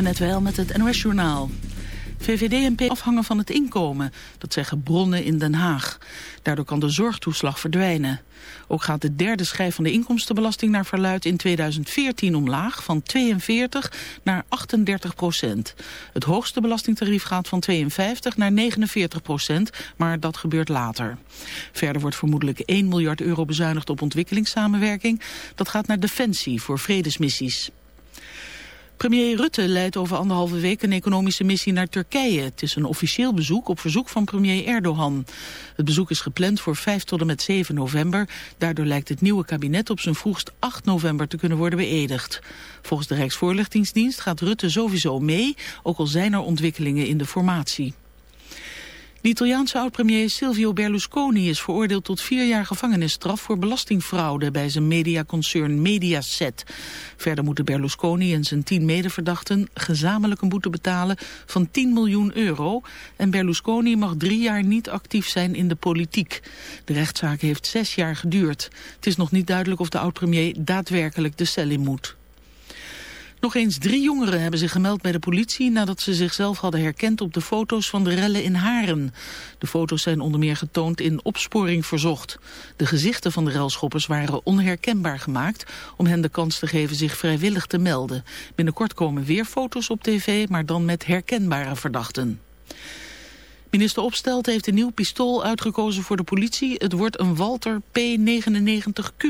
Net wel met het NOS Journaal. VVD en P afhangen van het inkomen, dat zeggen bronnen in Den Haag. Daardoor kan de zorgtoeslag verdwijnen. Ook gaat de derde schijf van de inkomstenbelasting naar verluid in 2014 omlaag van 42 naar 38 procent. Het hoogste belastingtarief gaat van 52 naar 49 procent, maar dat gebeurt later. Verder wordt vermoedelijk 1 miljard euro bezuinigd op ontwikkelingssamenwerking. Dat gaat naar defensie voor vredesmissies. Premier Rutte leidt over anderhalve week een economische missie naar Turkije. Het is een officieel bezoek op verzoek van premier Erdogan. Het bezoek is gepland voor 5 tot en met 7 november. Daardoor lijkt het nieuwe kabinet op zijn vroegst 8 november te kunnen worden beëdigd. Volgens de Rijksvoorlichtingsdienst gaat Rutte sowieso mee, ook al zijn er ontwikkelingen in de formatie. De Italiaanse oud-premier Silvio Berlusconi is veroordeeld tot vier jaar gevangenisstraf voor belastingfraude bij zijn mediaconcern Mediaset. Verder moeten Berlusconi en zijn tien medeverdachten gezamenlijk een boete betalen van 10 miljoen euro. En Berlusconi mag drie jaar niet actief zijn in de politiek. De rechtszaak heeft zes jaar geduurd. Het is nog niet duidelijk of de oud-premier daadwerkelijk de cel in moet. Nog eens drie jongeren hebben zich gemeld bij de politie nadat ze zichzelf hadden herkend op de foto's van de rellen in Haren. De foto's zijn onder meer getoond in opsporing verzocht. De gezichten van de relschoppers waren onherkenbaar gemaakt om hen de kans te geven zich vrijwillig te melden. Binnenkort komen weer foto's op tv, maar dan met herkenbare verdachten. Minister Opstelt heeft een nieuw pistool uitgekozen voor de politie. Het wordt een Walter P99Q.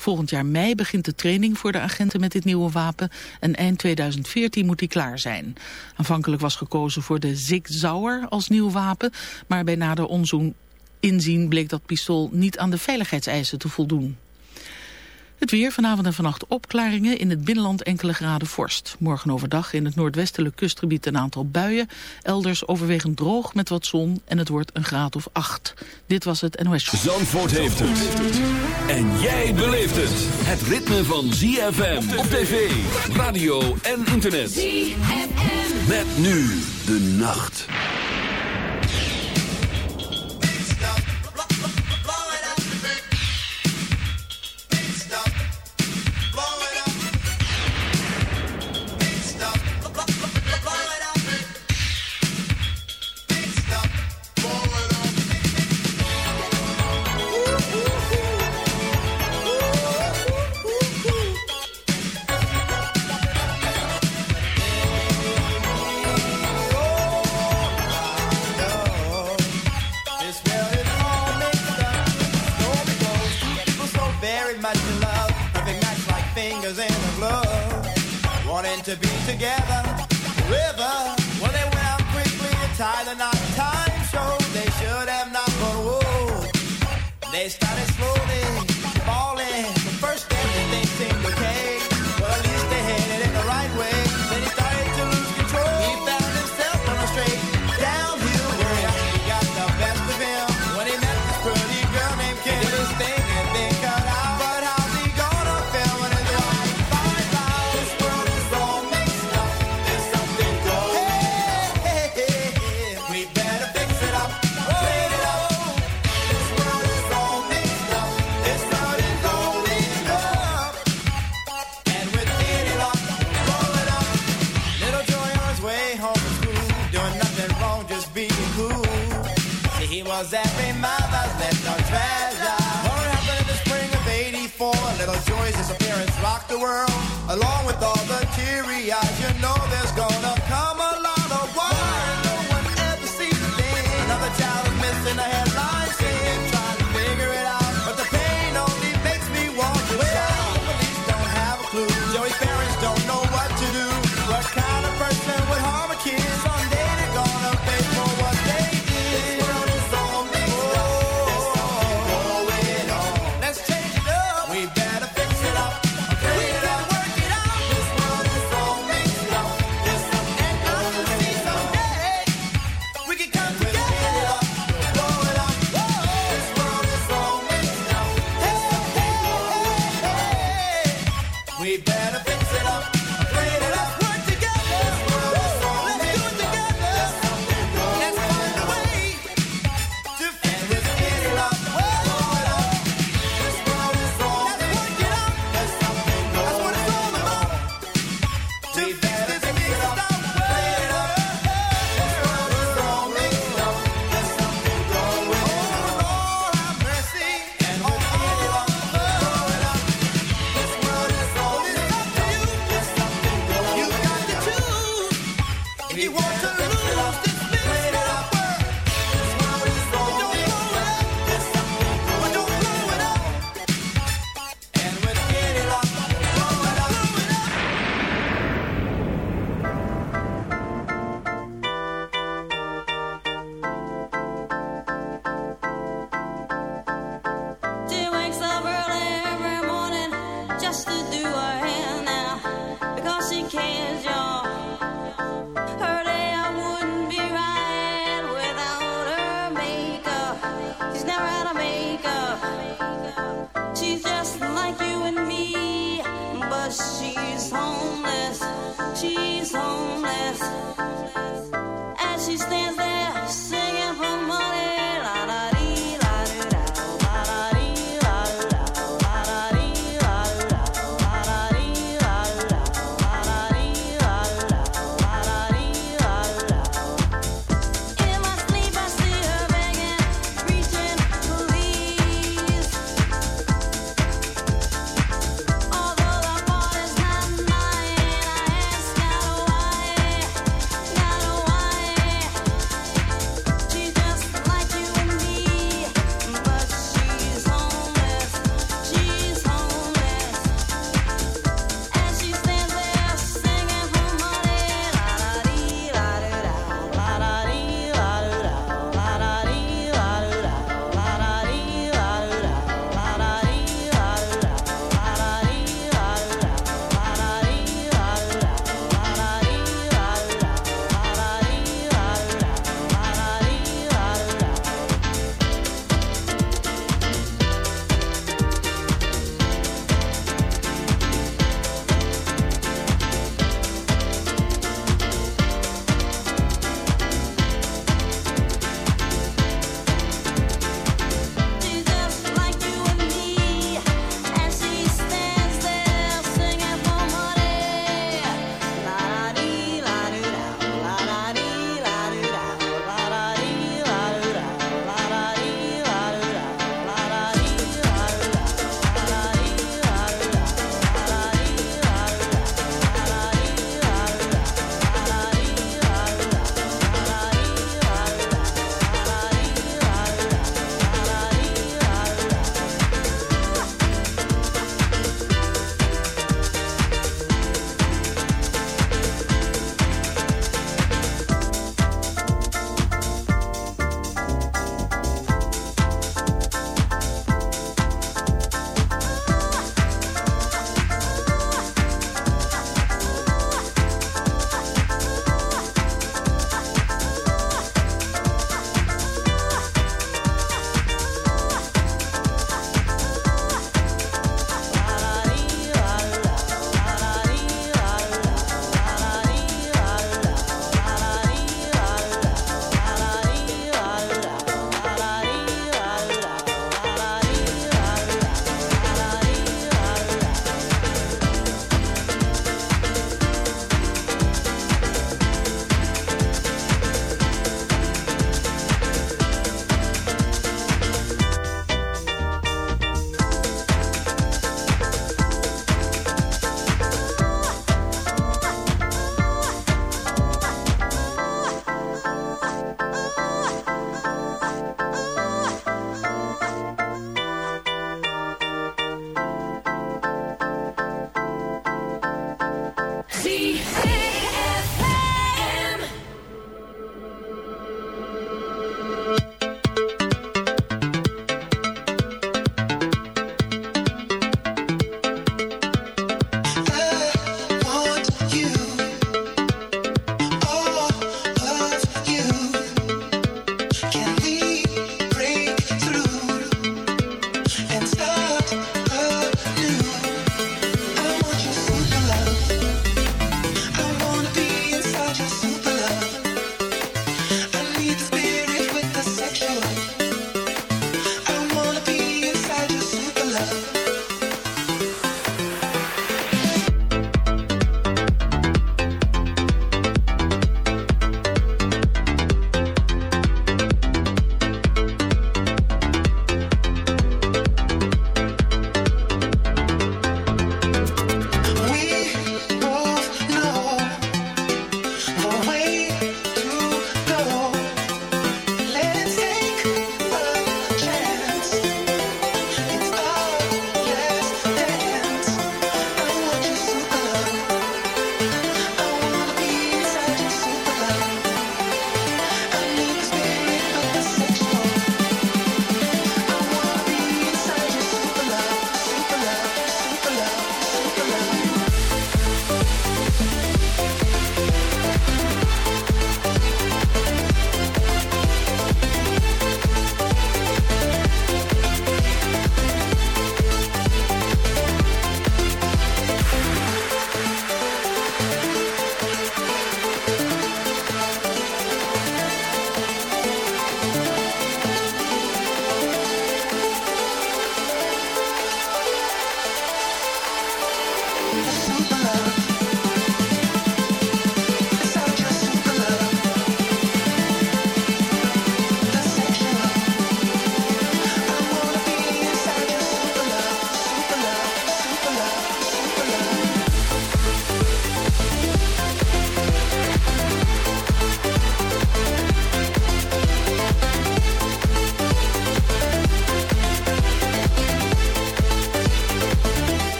Volgend jaar mei begint de training voor de agenten met dit nieuwe wapen en eind 2014 moet die klaar zijn. Aanvankelijk was gekozen voor de Zig Zauer als nieuw wapen, maar bij nader onzoen inzien bleek dat pistool niet aan de veiligheidseisen te voldoen. Het weer vanavond en vannacht opklaringen. In het binnenland enkele graden vorst. Morgen overdag in het noordwestelijk kustgebied een aantal buien. Elders overwegend droog met wat zon. En het wordt een graad of acht. Dit was het NOS Show. Zandvoort heeft het. En jij beleeft het. Het ritme van ZFM op tv, radio en internet. ZFM. Met nu de nacht.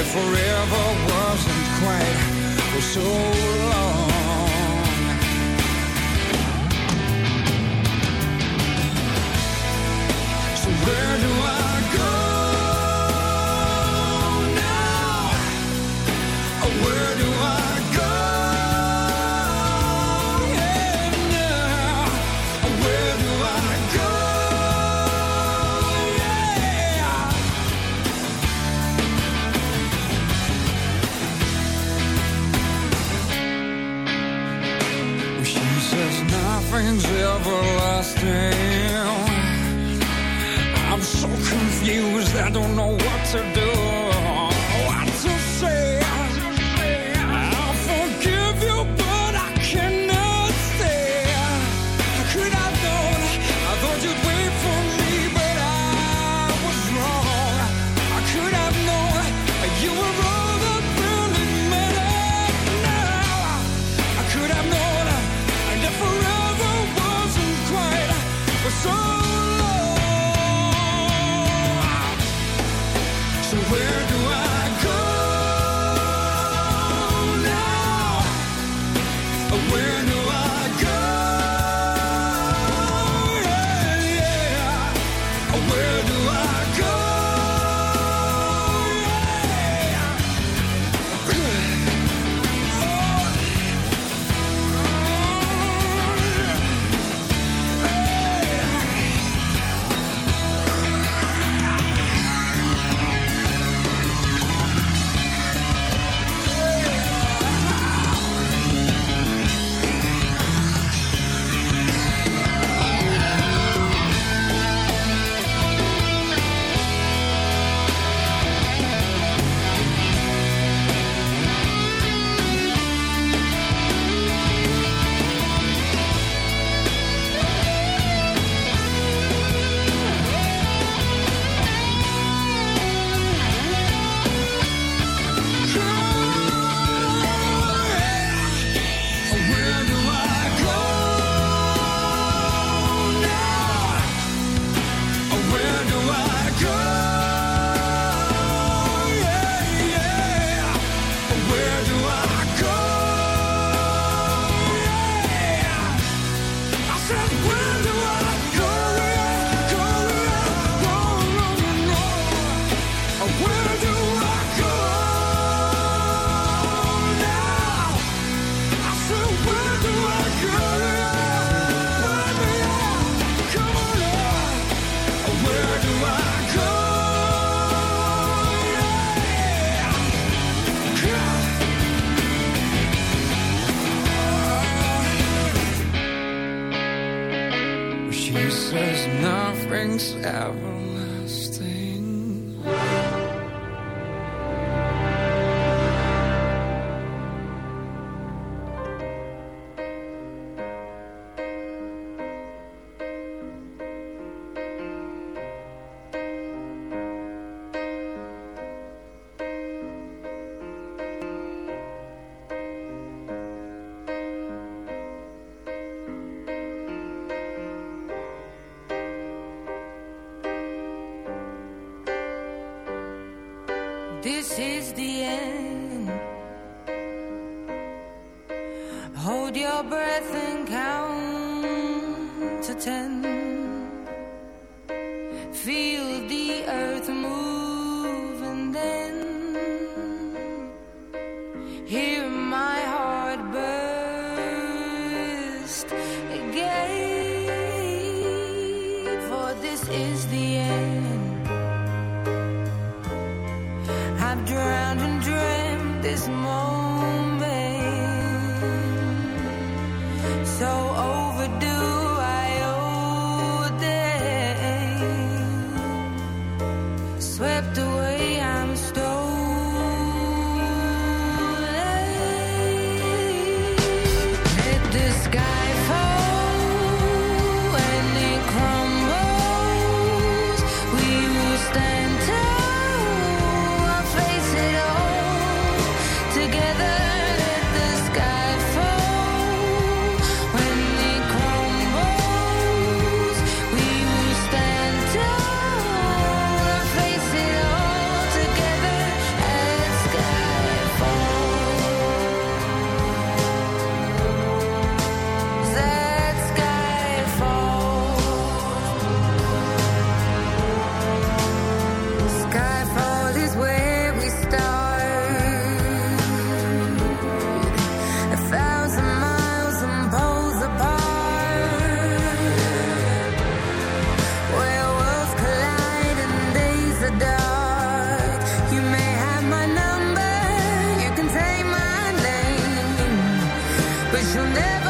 if forever wasn't quite so answered wish you never